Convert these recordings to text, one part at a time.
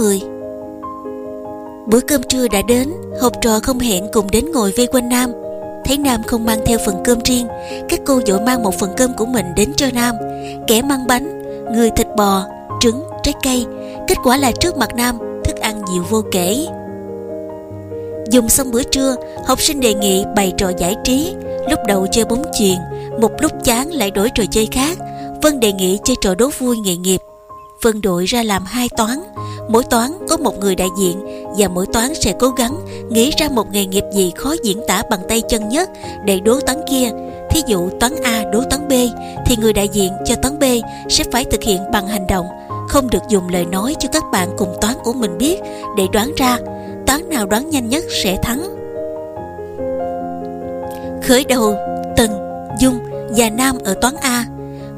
10 Bữa cơm trưa đã đến Học trò không hẹn cùng đến ngồi vây quanh Nam. Thấy Nam không mang theo phần cơm riêng Các cô dội mang một phần cơm của mình đến cho Nam. Kẻ mang bánh Người thịt bò, trứng, trái cây. Kết quả là trước mặt Nam Thức ăn nhiều vô kể. Dùng xong bữa trưa Học sinh đề nghị bày trò giải trí. Lúc đầu chơi bóng chuyền Một lúc chán lại đổi trò chơi khác. Vân đề nghị chơi trò đố vui nghề nghiệp. Vân đội ra làm hai toán mỗi toán có một người đại diện và mỗi toán sẽ cố gắng nghĩ ra một nghề nghiệp gì khó diễn tả bằng tay chân nhất để đố toán kia. Thí dụ toán A đố toán B thì người đại diện cho toán B sẽ phải thực hiện bằng hành động. Không được dùng lời nói cho các bạn cùng toán của mình biết để đoán ra. Toán nào đoán nhanh nhất sẽ thắng. Khởi đầu Tần, Dung và Nam ở toán A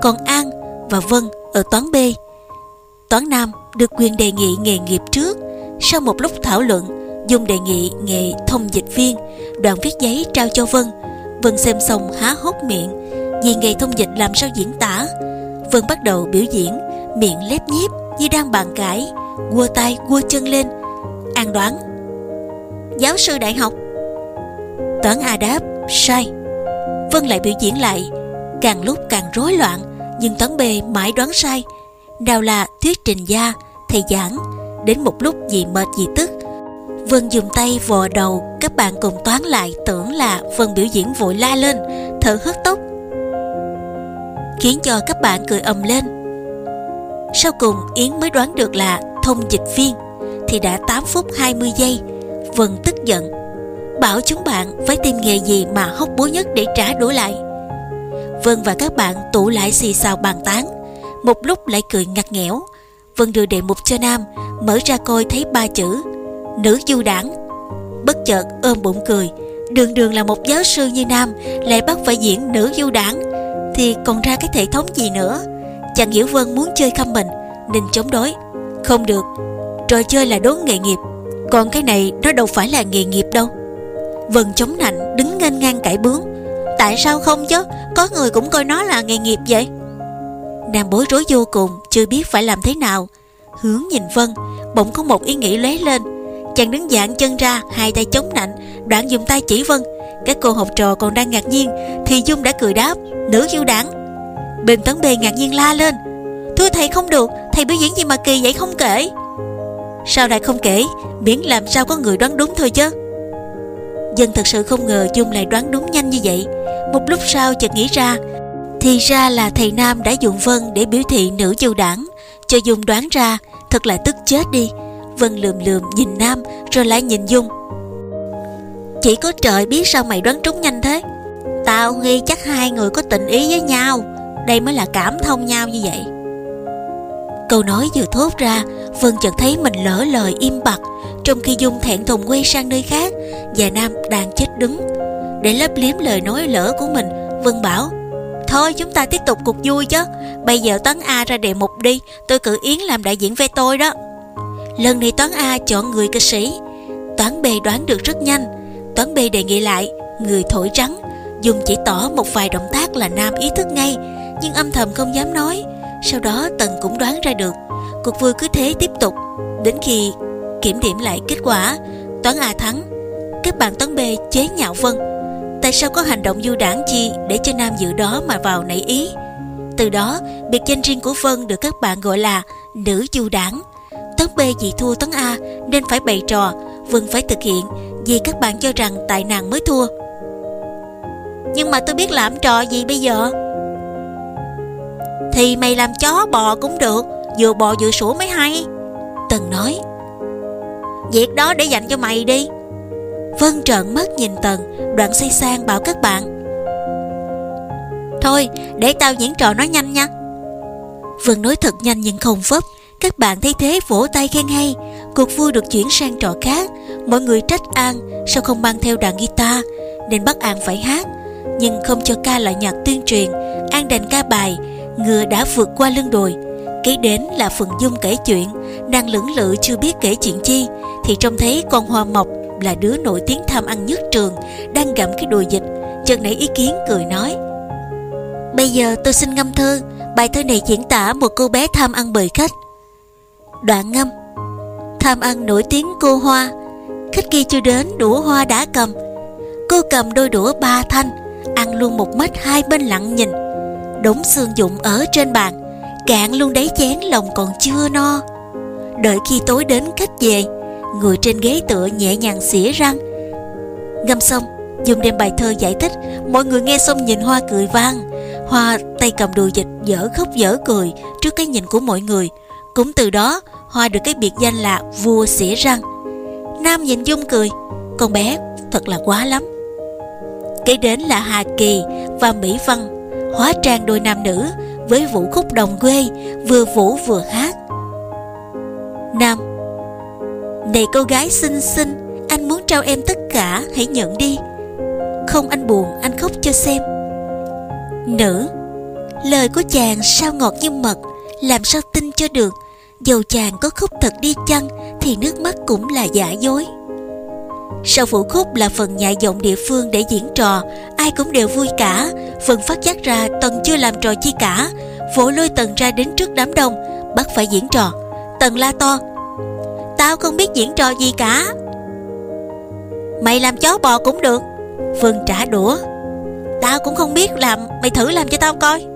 còn An và Vân ở toán B. Toán Nam được quyền đề nghị nghề nghiệp trước. Sau một lúc thảo luận, Dung đề nghị nghề thông dịch viên, Đoàn viết giấy trao cho Vân. Vân xem xong há hốc miệng, Vì nghề thông dịch làm sao diễn tả? Vân bắt đầu biểu diễn, Miệng lép nhíp như đang bàn cãi, Quơ tay quơ chân lên. An đoán, Giáo sư đại học. Toán A đáp Sai. Vân lại biểu diễn lại, Càng lúc càng rối loạn, Nhưng toán B mãi đoán sai nào là thuyết trình gia, thầy giảng. Đến một lúc vì mệt vì tức, Vân dùng tay vò đầu, các bạn cùng toán lại tưởng là Vân biểu diễn vội la lên, thở hớt tóc, khiến cho các bạn cười ầm lên. Sau cùng, Yến mới đoán được là thông dịch viên, thì đã 8 phút 20 giây, Vân tức giận, bảo chúng bạn phải tìm nghề gì mà hóc búa nhất để trả đũa lại. Vân và các bạn tụ lại xì xào bàn tán một lúc lại cười ngặt nghẽo. Vân đưa đề mục cho Nam, Mở ra coi thấy ba chữ, Nữ du đảng. Bất chợt ôm bụng cười, Đường đường là một giáo sư như Nam, Lại bắt phải diễn nữ du đảng. Thì còn ra cái hệ thống gì nữa? Chàng hiểu Vân muốn chơi khăm mình, Nên chống đối. Không được, Trò chơi là đố nghề nghiệp, Còn cái này nó đâu phải là nghề nghiệp đâu. Vân chống nạnh, đứng nghênh ngang cãi bướng. Tại sao không chứ? Có người cũng coi nó là nghề nghiệp vậy. Nàng bối rối vô cùng, Chưa biết phải làm thế nào. Hướng nhìn Vân, Bỗng có một ý nghĩ lóe lên. Chàng đứng dạng chân ra, Hai tay chống nạnh, Đoạn dùng tay chỉ Vân. Các cô học trò còn đang ngạc nhiên, Thì Dung đã cười đáp, Nữ yêu đảng. Bình tấn bề ngạc nhiên la lên, Thưa thầy không được, Thầy biểu diễn gì mà kỳ vậy không kể. Sao lại không kể? Miễn làm sao có người đoán đúng thôi chứ. Dân thật sự không ngờ Dung lại đoán đúng nhanh như vậy. Một lúc sau, chợt nghĩ ra thì ra là thầy Nam đã dùng Vân để biểu thị nữ du đảng. Cho Dung đoán ra, Thật là tức chết đi. Vân lườm lườm nhìn Nam, Rồi lại nhìn Dung. Chỉ có trời biết sao mày đoán trúng nhanh thế? Tao nghi chắc hai người có tình ý với nhau. Đây mới là cảm thông nhau như vậy. Câu nói vừa thốt ra, Vân chợt thấy mình lỡ lời im bặt. Trong khi Dung thẹn thùng quay sang nơi khác, Và Nam đang chết đứng. Để lấp liếm lời nói lỡ của mình, Vân bảo Thôi, chúng ta tiếp tục cuộc vui chứ. Bây giờ Toán A ra đề mục đi, Tôi cử Yến làm đại diện ve tôi đó. Lần này Toán A chọn người ca sĩ. Toán B đoán được rất nhanh. Toán B đề nghị lại, Người thổi trắng. Dùng chỉ tỏ một vài động tác là Nam ý thức ngay, Nhưng âm thầm không dám nói. Sau đó Tần cũng đoán ra được. Cuộc vui cứ thế tiếp tục. Đến khi kiểm điểm lại kết quả, Toán A thắng. Các bạn Toán B chế nhạo Vân. Tại sao có hành động du đảng chi để cho nam dự đó mà vào nảy ý? Từ đó, biệt danh riêng của Vân được các bạn gọi là nữ du đảng. Tấn B vì thua Tấn A nên phải bày trò, Vân phải thực hiện vì các bạn cho rằng tại nàng mới thua. Nhưng mà tôi biết làm trò gì bây giờ? Thì mày làm chó bò cũng được, vừa bò vừa sủa mới hay. Tần nói. Việc đó để dành cho mày đi. Vân trợn mắt nhìn Tần. Đoạn xoay sang bảo các bạn. Thôi, để tao diễn trò nói nhanh nha. Vân nói thật nhanh nhưng không vấp. Các bạn thấy thế vỗ tay khen hay. Cuộc vui được chuyển sang trò khác. Mọi người trách An, Sao không mang theo đàn guitar? Nên bắt An phải hát. Nhưng không cho ca loại nhạc tuyên truyền. An đành ca bài, Ngựa đã vượt qua lưng đồi. Kế đến là phần dung kể chuyện. Đang lưỡng lự chưa biết kể chuyện chi. Thì trông thấy con hoa mộc là đứa nổi tiếng tham ăn nhất trường, đang gặm cái đùi dịch chợt nảy ý kiến cười nói, bây giờ tôi xin ngâm thơ, bài thơ này diễn tả một cô bé tham ăn bời khách. Đoạn ngâm, Tham ăn nổi tiếng cô hoa, Khách kia chưa đến đũa hoa đã cầm. Cô cầm đôi đũa ba thanh, Ăn luôn một mách hai bên lặng nhìn. Đống xương dụng ở trên bàn, Cạn luôn đáy chén lòng còn chưa no. Đợi khi tối đến khách về Người trên ghế tựa nhẹ nhàng xỉa răng Ngâm xong Dung đem bài thơ giải thích. Mọi người nghe xong nhìn Hoa cười vang. Hoa tay cầm đùi dịch dở khóc dở cười Trước cái nhìn của mọi người. Cũng từ đó, Hoa được cái biệt danh là vua xỉa răng. Nam nhìn Dung cười, Con bé, thật là quá lắm. Kế đến là Hà Kỳ và Mỹ Văn, Hóa trang đôi nam nữ Với vũ khúc đồng quê, Vừa vũ vừa hát. Nam này cô gái xinh xinh, Anh muốn trao em tất cả, Hãy nhận đi. Không anh buồn, anh khóc cho xem. Nữ, Lời của chàng sao ngọt như mật, Làm sao tin cho được. Dầu chàng có khóc thật đi chăng, Thì nước mắt cũng là giả dối. Sau vũ khúc là phần nhại giọng địa phương để diễn trò, Ai cũng đều vui cả. Phần phát giác ra Tần chưa làm trò chi cả. Vỗ lôi Tần ra đến trước đám đông, Bắt phải diễn trò. Tần la to Tao không biết diễn trò gì cả. Mày làm chó bò cũng được. Phương trả đũa. Tao cũng không biết làm, Mày thử làm cho tao coi.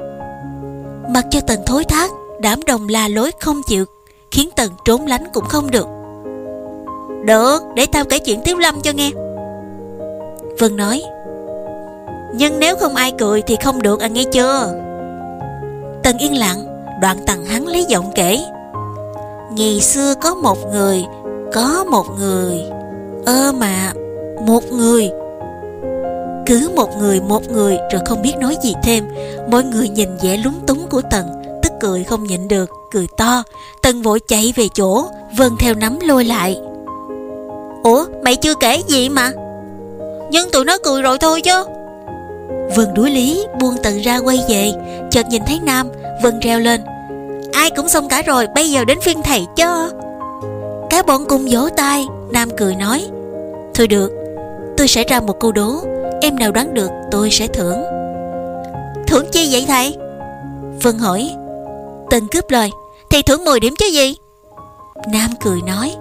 Mặc cho Tần thối thác đảm đồng la lối không chịu, Khiến Tần trốn lánh cũng không được. Được, để tao kể chuyện Tiếu Lâm cho nghe. Phương nói, Nhưng nếu không ai cười thì không được à nghe chưa? Tần yên lặng, Đoạn tần hắn lấy giọng kể Ngày xưa có một người, Có một người, Ơ mà, Một người. Cứ một người một người, Rồi không biết nói gì thêm. Mọi người nhìn vẻ lúng túng của Tần, Tức cười không nhịn được, Cười to. Tần vội chạy về chỗ Vân theo nắm lôi lại. Ủa, mày chưa kể gì mà? Nhưng tụi nó cười rồi thôi chứ. Vân đuối lý, buông Tần ra quay về. Chợt nhìn thấy Nam Vân reo lên. Ai cũng xong cả rồi, Bây giờ đến phiên thầy cho. Cả bọn cùng vỗ tay, Nam cười nói, Thôi được, Tôi sẽ ra một câu đố, Em nào đoán được tôi sẽ thưởng. Thưởng chi vậy thầy? Vân hỏi. Tần cướp lời, Thầy thưởng 10 điểm chứ gì? Nam cười nói,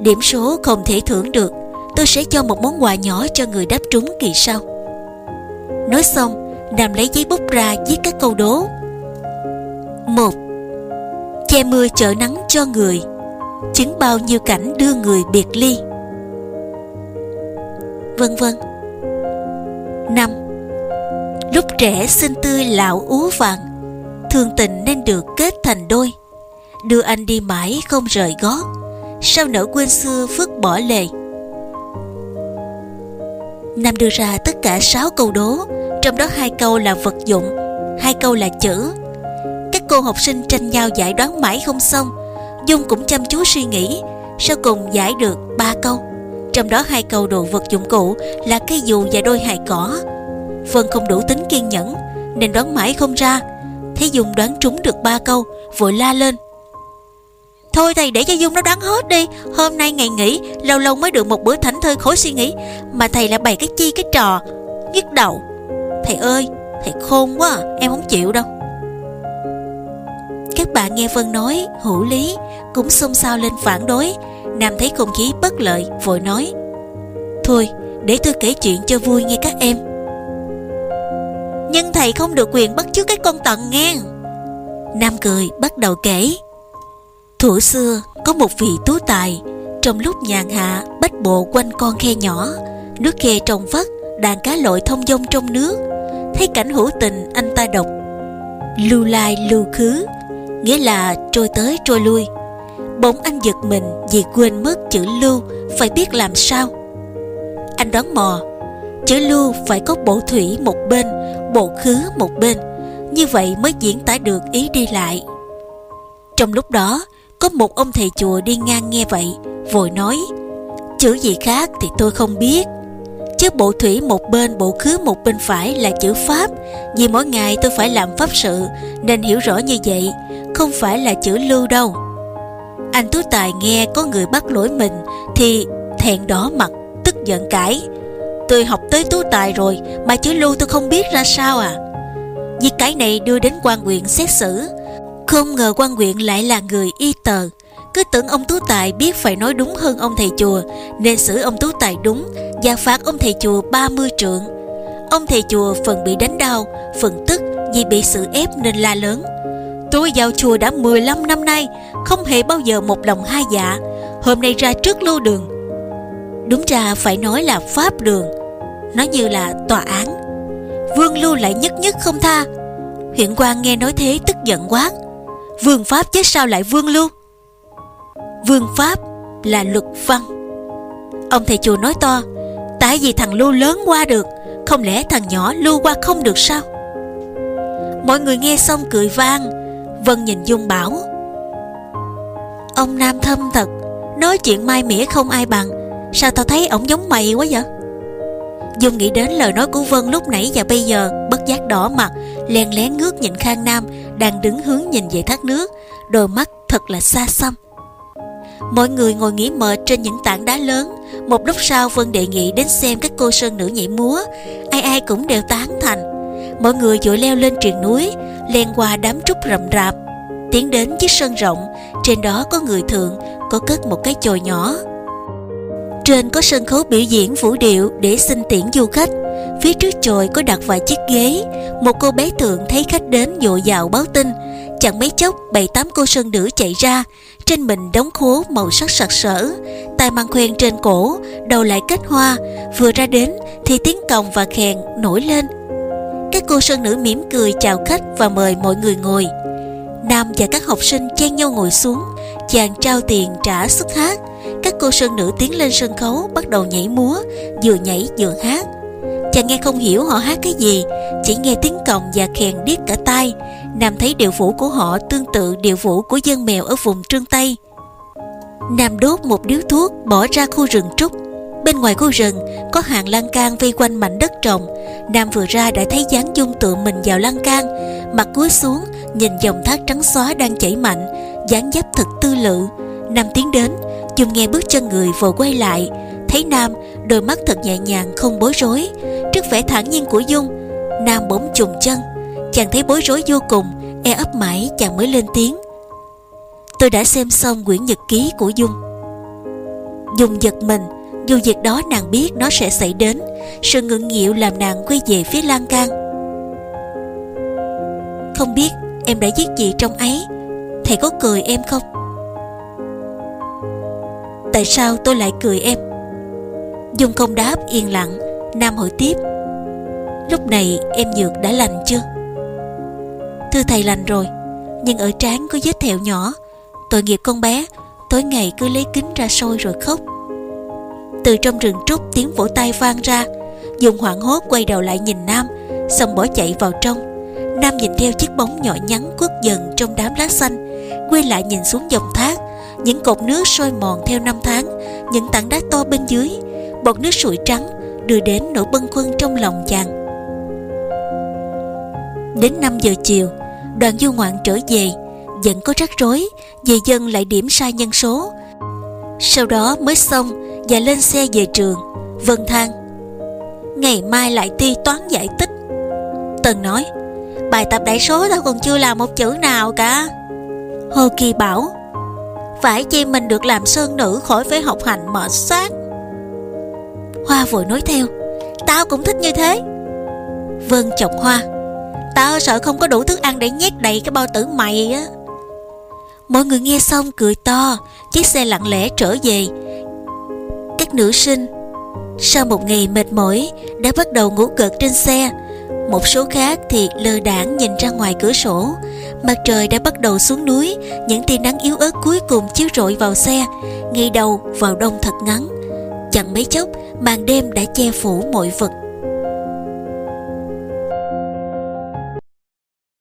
Điểm số không thể thưởng được, Tôi sẽ cho một món quà nhỏ cho người đáp trúng kỳ sau. Nói xong, Nam lấy giấy bút ra viết các câu đố. Một Che mưa chở nắng cho người, Chứng bao nhiêu cảnh đưa người biệt ly. Vân vân. Năm, Lúc trẻ xinh tươi lão ú vàng Thương tình nên được kết thành đôi. Đưa anh đi mãi không rời gót Sao nỡ quên xưa phước bỏ lề. Nam đưa ra tất cả sáu câu đố, Trong đó hai câu là vật dụng, hai câu là chữ các cô học sinh tranh nhau giải đoán mãi không xong. Dung cũng chăm chú suy nghĩ Sau cùng giải được ba câu. Trong đó hai câu đồ vật dụng cụ Là cây dù và đôi hài cỏ. Vân không đủ tính kiên nhẫn Nên đoán mãi không ra. Thế Dung đoán trúng được ba câu Vội la lên. Thôi thầy để cho Dung nó đoán hết đi. Hôm nay ngày nghỉ Lâu lâu mới được một bữa thảnh thơi khỏi suy nghĩ. Mà thầy lại bày cái chi cái trò Nhức đầu. Thầy ơi Thầy khôn quá à, em không chịu đâu bạn nghe Vân nói, hữu lý, Cũng xôn xao lên phản đối. Nam thấy không khí bất lợi, Vội nói, Thôi, để tôi kể chuyện cho vui nghe các em. Nhưng thầy không được quyền bắt chước cái con tận nghe. Nam cười, bắt đầu kể, Thủ xưa, có một vị tú tài, Trong lúc nhàn hạ, bách bộ quanh con khe nhỏ, Nước khe trong vắt, Đàn cá lội thông dông trong nước. Thấy cảnh hữu tình, anh ta đọc, Lưu lai lưu khứ Nghĩa là trôi tới trôi lui. Bỗng anh giật mình vì quên mất chữ lưu Phải biết làm sao. Anh đoán mò, Chữ lưu phải có bộ thủy một bên Bộ khứ một bên, Như vậy mới diễn tả được ý đi lại. Trong lúc đó, Có một ông thầy chùa đi ngang nghe vậy, Vội nói, Chữ gì khác thì tôi không biết. Chứ bộ thủy một bên bộ khứ một bên phải là chữ Pháp, Vì mỗi ngày tôi phải làm pháp sự, Nên hiểu rõ như vậy không phải là chữ lưu đâu. Anh Tú Tài nghe có người bắt lỗi mình Thì thẹn đỏ mặt, Tức giận cãi. Tôi học tới Tú Tài rồi Mà chữ lưu tôi không biết ra sao à. Việc cái này đưa đến quan huyện xét xử. Không ngờ quan huyện lại là người y tờ. Cứ tưởng ông Tú Tài biết phải nói đúng hơn ông thầy chùa, Nên xử ông Tú Tài đúng Và phạt ông thầy chùa 30 trượng. Ông thầy chùa phần bị đánh đau, Phần tức vì bị sự ép nên la lớn. Tôi vào chùa đã 15 năm nay, Không hề bao giờ một lòng hai dạ. Hôm nay ra trước lưu đường. Đúng ra phải nói là pháp đường, Nó như là tòa án. Vương lưu lại nhất nhất không tha. Huyện quan nghe nói thế tức giận quá. Vương pháp chứ sao lại vương lưu? Vương pháp là luật văn. Ông thầy chùa nói to, Tại vì thằng lưu lớn qua được, Không lẽ thằng nhỏ lưu qua không được sao? Mọi người nghe xong cười vang. Vân nhìn Dung bảo, Ông Nam thâm thật, Nói chuyện mai mỉa không ai bằng, Sao tao thấy ổng giống mày quá vậy? Dung nghĩ đến lời nói của Vân lúc nãy và bây giờ, Bất giác đỏ mặt lèn lén ngước nhìn Khang Nam Đang đứng hướng nhìn về thác nước, Đôi mắt thật là xa xăm. Mọi người ngồi nghỉ mệt trên những tảng đá lớn, Một lúc sau Vân đề nghị đến xem các cô sơn nữ nhảy múa, Ai ai cũng đều tán thành. Mọi người vội leo lên triền núi Len qua đám trúc rậm rạp Tiến đến chiếc sân rộng Trên đó có người thượng Có cất một cái chòi nhỏ trên có sân khấu biểu diễn vũ điệu để xin tiễn du khách. Phía trước chòi có đặt vài chiếc ghế. Một cô bé thượng thấy khách đến dội dạo báo tin. Chẳng mấy chốc bảy tám cô sơn nữ chạy ra. Trên mình đóng khố màu sắc sặc sỡ. tay mang khoen trên cổ, đầu lại kết hoa. Vừa ra đến thì tiếng còng và khèn nổi lên. Các cô sơn nữ mỉm cười chào khách và mời mọi người ngồi. Nam và các học sinh chen nhau ngồi xuống. Chàng trao tiền trả sức hát các cô sơn nữ tiến lên sân khấu, bắt đầu nhảy múa, vừa nhảy vừa hát chàng nghe không hiểu họ hát cái gì, chỉ nghe tiếng còng và kèn điếc cả tai nam thấy điệu vũ của họ tương tự điệu vũ của dân mèo ở vùng trương tây nam đốt một điếu thuốc, bỏ ra khu rừng trúc bên ngoài khu rừng, có hàng lan can vây quanh mảnh đất trồng. Nam vừa ra đã thấy dáng dung tự mình vào lan can. Mặt cúi xuống, nhìn dòng thác trắng xóa đang chảy mạnh, dáng dấp thật tư lự. Nam tiến đến Dung nghe bước chân người vội quay lại. Thấy Nam, đôi mắt thật nhẹ nhàng không bối rối. Trước vẻ thản nhiên của Dung, Nam bỗng trùng chân. Chàng thấy bối rối vô cùng E ấp mãi chàng mới lên tiếng. Tôi đã xem xong quyển nhật ký của Dung. Dung giật mình dù việc đó nàng biết nó sẽ xảy đến, Sự ngượng nghịu làm nàng quay về phía lan can. Không biết em đã viết gì trong ấy, Thầy có cười em không? Tại sao tôi lại cười em? Dung không đáp, yên lặng. Nam hỏi tiếp. Lúc này em dược đã lành chưa? Thưa thầy lành rồi, Nhưng ở trán có vết thẹo nhỏ. Tội nghiệp con bé, Tối ngày cứ lấy kính ra sôi rồi khóc. Từ trong rừng trúc tiếng vỗ tay vang ra. Dùng hoảng hốt quay đầu lại nhìn Nam, Xong bỏ chạy vào trong. Nam nhìn theo chiếc bóng nhỏ nhắn khuất dần trong đám lá xanh, Quay lại nhìn xuống dòng thác. Những cột nước sôi mòn theo năm tháng, những tảng đá to bên dưới. Bọt nước sủi trắng đưa đến nỗi bâng khuâng trong lòng chàng. Đến 5 giờ chiều, đoàn du ngoạn trở về. Vẫn có rắc rối, về dân lại điểm sai nhân số. Sau đó mới xong và lên xe về trường. Vân than, ngày mai lại thi toán giải tích tần nói bài tập đại số tao còn chưa làm một chữ nào cả. Hồ kỳ bảo phải chi mình được làm sơn nữ khỏi phải học hành mệt xác. Hoa vội nói theo Tao cũng thích như thế. Vân chọc Hoa Tao sợ không có đủ thức ăn để nhét đầy cái bao tử mày á. Mọi người nghe xong cười to Chiếc xe lặng lẽ trở về các nữ sinh. Sau một ngày mệt mỏi, Đã bắt đầu ngủ gật trên xe. Một số khác thì lơ đảng nhìn ra ngoài cửa sổ. Mặt trời đã bắt đầu xuống núi, Những tia nắng yếu ớt cuối cùng chiếu rọi vào xe, Ngay đầu vào đông thật ngắn. Chẳng mấy chốc, màn đêm đã che phủ mọi vật.